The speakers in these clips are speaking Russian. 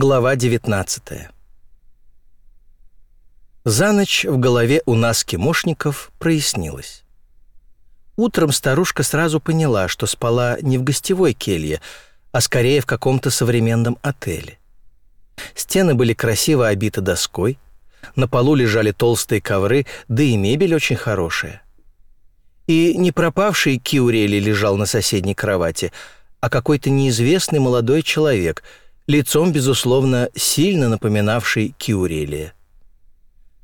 Глава 19 За ночь в голове у нас кимошников прояснилось. Утром старушка сразу поняла, что спала не в гостевой келье, а скорее в каком-то современном отеле. Стены были красиво обиты доской, на полу лежали толстые ковры, да и мебель очень хорошая. И не пропавший Киурели лежал на соседней кровати, а какой-то неизвестный молодой человек — лицом, безусловно, сильно напоминавший Киурелия.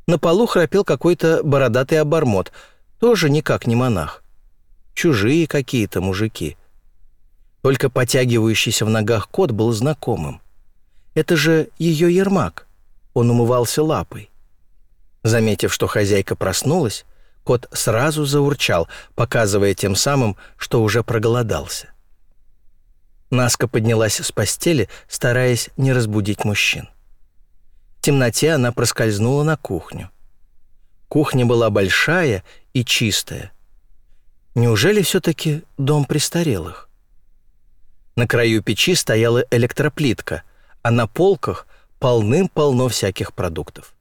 На полу храпел какой-то бородатый обормот, тоже никак не монах. Чужие какие-то мужики. Только потягивающийся в ногах кот был знакомым. Это же ее Ермак. Он умывался лапой. Заметив, что хозяйка проснулась, кот сразу заурчал, показывая тем самым, что уже проголодался. Наска поднялась с постели, стараясь не разбудить мужчин. В темноте она проскользнула на кухню. Кухня была большая и чистая. Неужели все-таки дом престарелых? На краю печи стояла электроплитка, а на полках полным-полно всяких продуктов.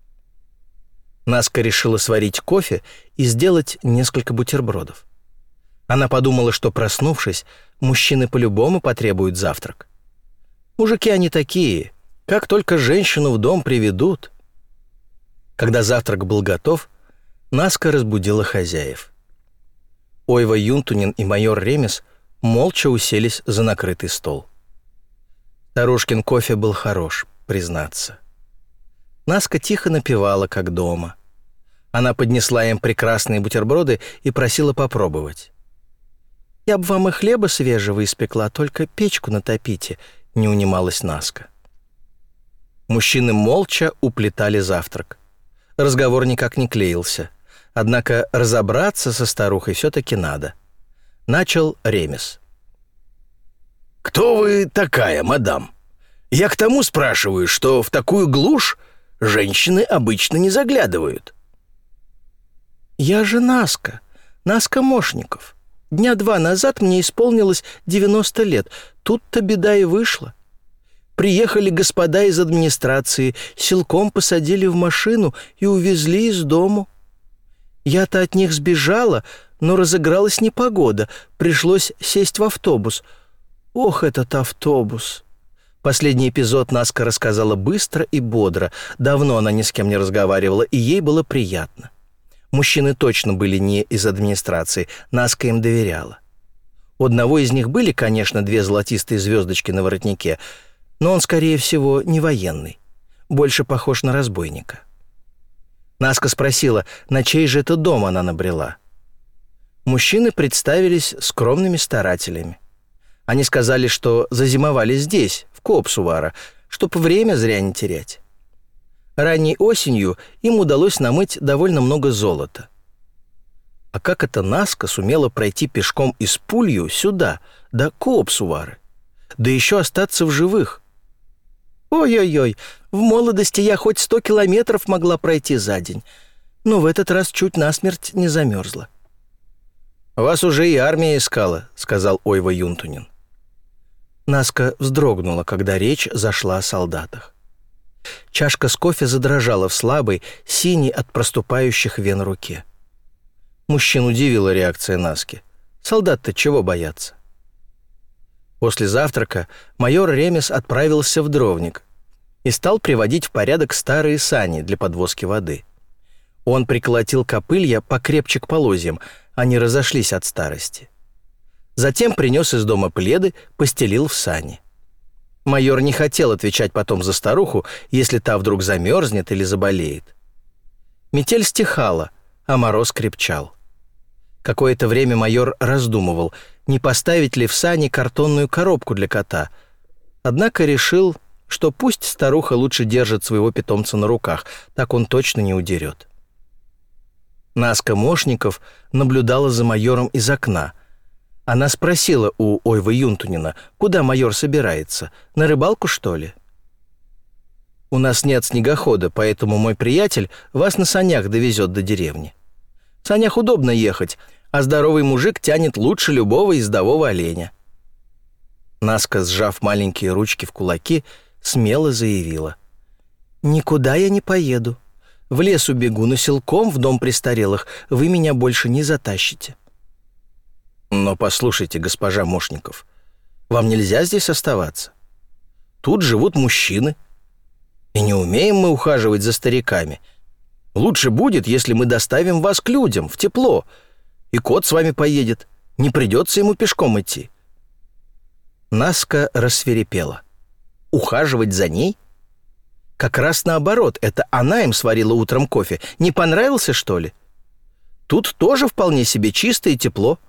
Наска решила сварить кофе и сделать несколько бутербродов. Она подумала, что, проснувшись, мужчины по-любому потребуют завтрак. Мужики они такие, как только женщину в дом приведут. Когда завтрак был готов, Наска разбудила хозяев. Ойва Юнтунин и майор Ремес молча уселись за накрытый стол. Старушкин кофе был хорош, признаться. Наска тихо напевала, как дома. Она поднесла им прекрасные бутерброды и просила попробовать. Я б вам и хлеба свежего испекла, только печку натопите», — не унималась Наска. Мужчины молча уплетали завтрак. Разговор никак не клеился. Однако разобраться со старухой все-таки надо. Начал Ремес. «Кто вы такая, мадам? Я к тому спрашиваю, что в такую глушь женщины обычно не заглядывают». «Я же Наска, Наска Мошников. Дня два назад мне исполнилось 90 лет. Тут-то беда и вышла. Приехали господа из администрации, силком посадили в машину и увезли из дому. Я-то от них сбежала, но разыгралась непогода, пришлось сесть в автобус. Ох, этот автобус! Последний эпизод Наска рассказала быстро и бодро. Давно она ни с кем не разговаривала, и ей было приятно. Мужчины точно были не из администрации, Наска им доверяла. У одного из них были, конечно, две золотистые звездочки на воротнике, но он, скорее всего, не военный. Больше похож на разбойника. Наска спросила, на чей же это дом она набрела. Мужчины представились скромными старателями. Они сказали, что зазимовали здесь, в Копсувара, чтобы время зря не терять. Ранней осенью им удалось намыть довольно много золота. А как эта Наска сумела пройти пешком из Пулью сюда, до Коопсувары? Да еще остаться в живых? Ой-ой-ой, в молодости я хоть сто километров могла пройти за день, но в этот раз чуть насмерть не замерзла. «Вас уже и армия искала», — сказал Ойва Юнтунин. Наска вздрогнула, когда речь зашла о солдатах. Чашка с кофе задрожала в слабой, синей от проступающих вен руке. Мужчин удивила реакция Наски. Солдат-то чего бояться? После завтрака майор Ремес отправился в дровник и стал приводить в порядок старые сани для подвозки воды. Он приколотил копылья покрепче к полозьям, они разошлись от старости. Затем принес из дома пледы, постелил в сани. Майор не хотел отвечать потом за старуху, если та вдруг замерзнет или заболеет. Метель стихала, а мороз крепчал. Какое-то время майор раздумывал, не поставить ли в сани картонную коробку для кота. Однако решил, что пусть старуха лучше держит своего питомца на руках, так он точно не удерет. Наска Мошников наблюдала за майором из окна — она спросила у Ойвы Юнтунина, куда майор собирается, на рыбалку, что ли? «У нас нет снегохода, поэтому мой приятель вас на санях довезет до деревни. В санях удобно ехать, а здоровый мужик тянет лучше любого ездового оленя». Наска, сжав маленькие ручки в кулаки, смело заявила. «Никуда я не поеду. В лес убегу, но силком в дом престарелых вы меня больше не затащите». «Но послушайте, госпожа Мошников, вам нельзя здесь оставаться. Тут живут мужчины. И не умеем мы ухаживать за стариками. Лучше будет, если мы доставим вас к людям, в тепло. И кот с вами поедет. Не придется ему пешком идти». Наска рассверепела. «Ухаживать за ней?» Как раз наоборот, это она им сварила утром кофе. Не понравился, что ли? Тут тоже вполне себе чисто и тепло.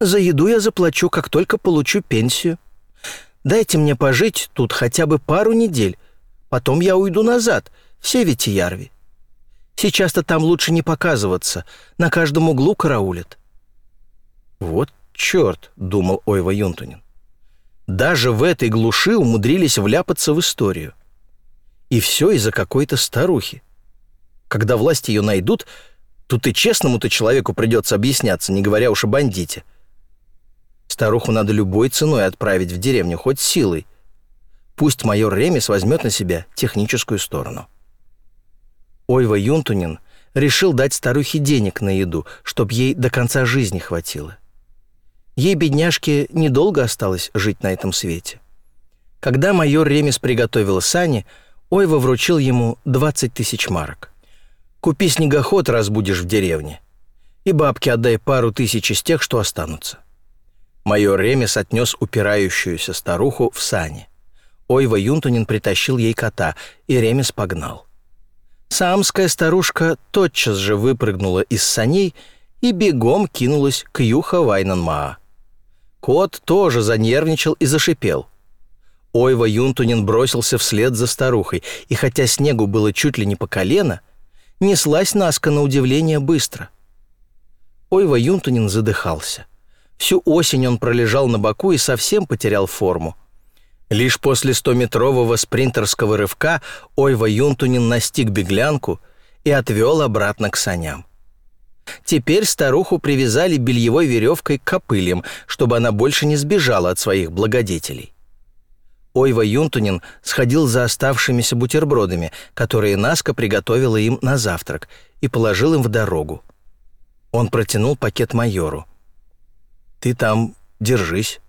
За еду я заплачу, как только получу пенсию. Дайте мне пожить тут хотя бы пару недель. Потом я уйду назад, в Севетиярви. Сейчас-то там лучше не показываться. На каждом углу караулят». «Вот черт», — думал Ойва Юнтунин. «Даже в этой глуши умудрились вляпаться в историю. И все из-за какой-то старухи. Когда власти ее найдут, тут и честному-то человеку придется объясняться, не говоря уж о бандите. Старуху надо любой ценой отправить в деревню, хоть силой. Пусть майор Ремис возьмет на себя техническую сторону». Ойва Юнтунин решил дать старухе денег на еду, чтобы ей до конца жизни хватило. Ей, бедняжке, недолго осталось жить на этом свете. Когда майор Ремис приготовил сани, Ойва вручил ему 20 тысяч марок. «Купи снегоход, разбудишь в деревне. И бабке отдай пару тысяч из тех, что останутся». Майор Ремис отнес упирающуюся старуху в сани. Ойва Юнтунин притащил ей кота, и Ремис погнал. Самская старушка тотчас же выпрыгнула из саней и бегом кинулась к Юха Вайнанмаа. Кот тоже занервничал и зашипел. Ойва Юнтунин бросился вслед за старухой, и хотя снегу было чуть ли не по колено, неслась Наска на удивление быстро. Ойва Юнтунин задыхался. Всю осень он пролежал на боку и совсем потерял форму. Лишь после стометрового спринтерского рывка Ойва Юнтунин настиг беглянку и отвел обратно к саням. Теперь старуху привязали бельевой веревкой к копылям, чтобы она больше не сбежала от своих благодетелей. Ойва Юнтунин сходил за оставшимися бутербродами, которые Наска приготовила им на завтрак, и положил им в дорогу. Он протянул пакет майору. «Ты там держись».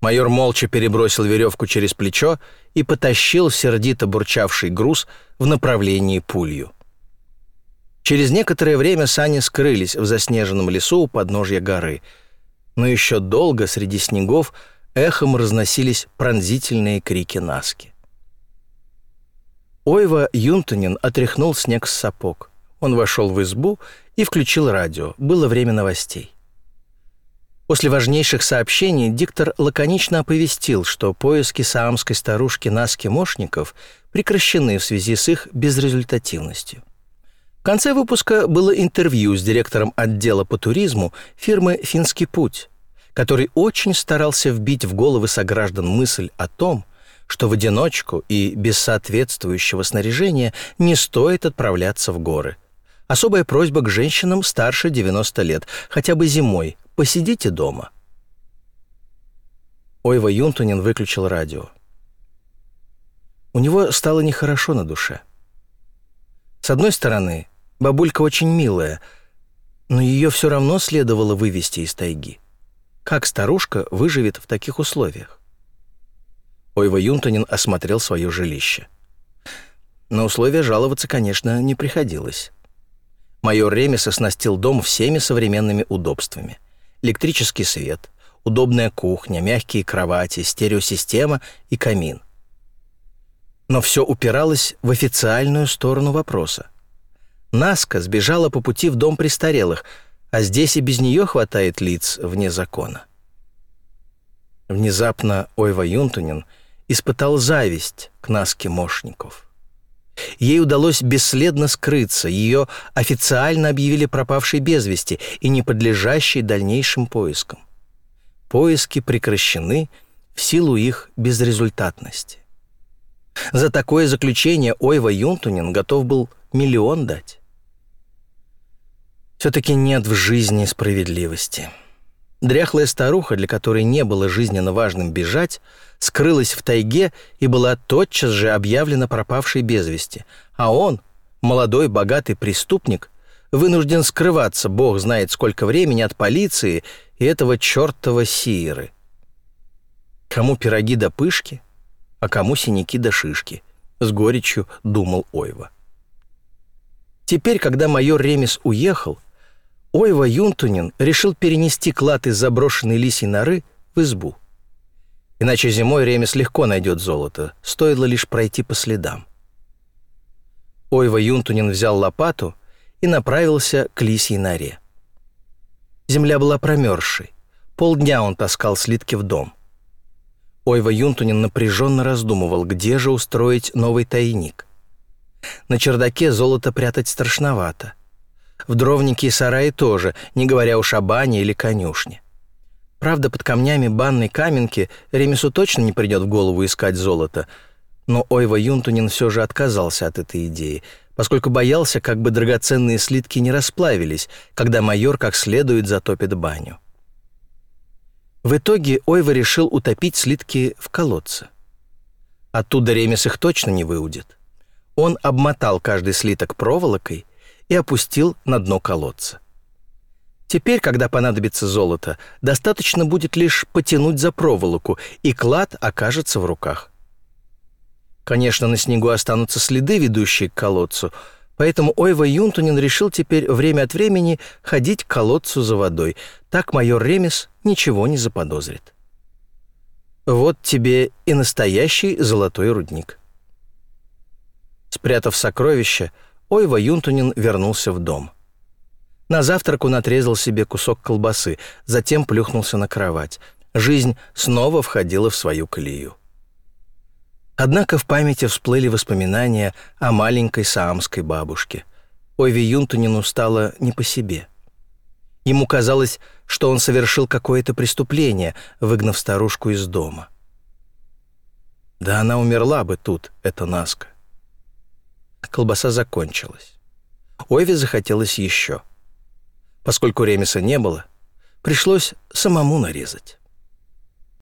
Майор молча перебросил веревку через плечо и потащил сердито бурчавший груз в направлении пулью. Через некоторое время сани скрылись в заснеженном лесу у подножья горы, но еще долго среди снегов эхом разносились пронзительные крики Наски. Ойва Юнтонин отряхнул снег с сапог. Он вошел в избу и включил радио. Было время новостей. После важнейших сообщений диктор лаконично оповестил, что поиски саамской старушки Наски Мошников прекращены в связи с их безрезультативностью. В конце выпуска было интервью с директором отдела по туризму фирмы «Финский путь», который очень старался вбить в головы сограждан мысль о том, что в одиночку и без соответствующего снаряжения не стоит отправляться в горы. Особая просьба к женщинам старше 90 лет, хотя бы зимой, Посидите дома». Ойва Юнтунин выключил радио. У него стало нехорошо на душе. С одной стороны, бабулька очень милая, но ее все равно следовало вывести из тайги. Как старушка выживет в таких условиях? Ойва Юнтонин осмотрел свое жилище. На условия жаловаться, конечно, не приходилось. Майор Ремес оснастил дом всеми современными удобствами — электрический свет, удобная кухня, мягкие кровати, стереосистема и камин. Но все упиралось в официальную сторону вопроса. Наска сбежала по пути в дом престарелых, а здесь и без нее хватает лиц вне закона. Внезапно Ойва Юнтунин испытал зависть к Наске Мошников. Ей удалось бесследно скрыться, ее официально объявили пропавшей без вести и не подлежащей дальнейшим поискам. Поиски прекращены в силу их безрезультатности. За такое заключение Ойва Юнтунин готов был миллион дать. Все-таки нет в жизни справедливости. Дряхлая старуха, для которой не было жизненно важным бежать, скрылась в тайге и была тотчас же объявлена пропавшей без вести, а он, молодой богатый преступник, вынужден скрываться, бог знает сколько времени, от полиции и этого чертова Сиеры. Кому пироги до пышки, а кому синяки до шишки, с горечью думал Ойва. Теперь, когда майор Ремес уехал, Ойва Юнтунин решил перенести клад из заброшенной лисьей норы в избу. Иначе зимой Ремес легко найдет золото, стоило лишь пройти по следам. Ойва Юнтунин взял лопату и направился к лисьей норе. Земля была промерзшей. Полдня он таскал слитки в дом. Ойва Юнтунин напряженно раздумывал, где же устроить новый тайник. На чердаке золото прятать страшновато. В дровнике и сарае тоже, не говоря уж о бане или конюшне. Правда, под камнями банной каменки Ремесу точно не придет в голову искать золото, но Ойва Юнтунин все же отказался от этой идеи, поскольку боялся, как бы драгоценные слитки не расплавились, когда майор как следует затопит баню. В итоге Ойва решил утопить слитки в колодце. Оттуда Ремес их точно не выудит. Он обмотал каждый слиток проволокой и опустил на дно колодца. Теперь, когда понадобится золото, достаточно будет лишь потянуть за проволоку, и клад окажется в руках. Конечно, на снегу останутся следы, ведущие к колодцу, поэтому Ойва Юнтунин решил теперь время от времени ходить к колодцу за водой. Так майор Ремес ничего не заподозрит. Вот тебе и настоящий золотой рудник. Спрятав сокровища, Ойва Юнтунин вернулся в дом. На завтрак он отрезал себе кусок колбасы, затем плюхнулся на кровать. Жизнь снова входила в свою колею. Однако в памяти всплыли воспоминания о маленькой саамской бабушке. Ойве Юнтунину стало не по себе. Ему казалось, что он совершил какое-то преступление, выгнав старушку из дома. Да она умерла бы тут, эта Наска. Колбаса закончилась. Ойве захотелось еще. Поскольку ремеса не было, пришлось самому нарезать.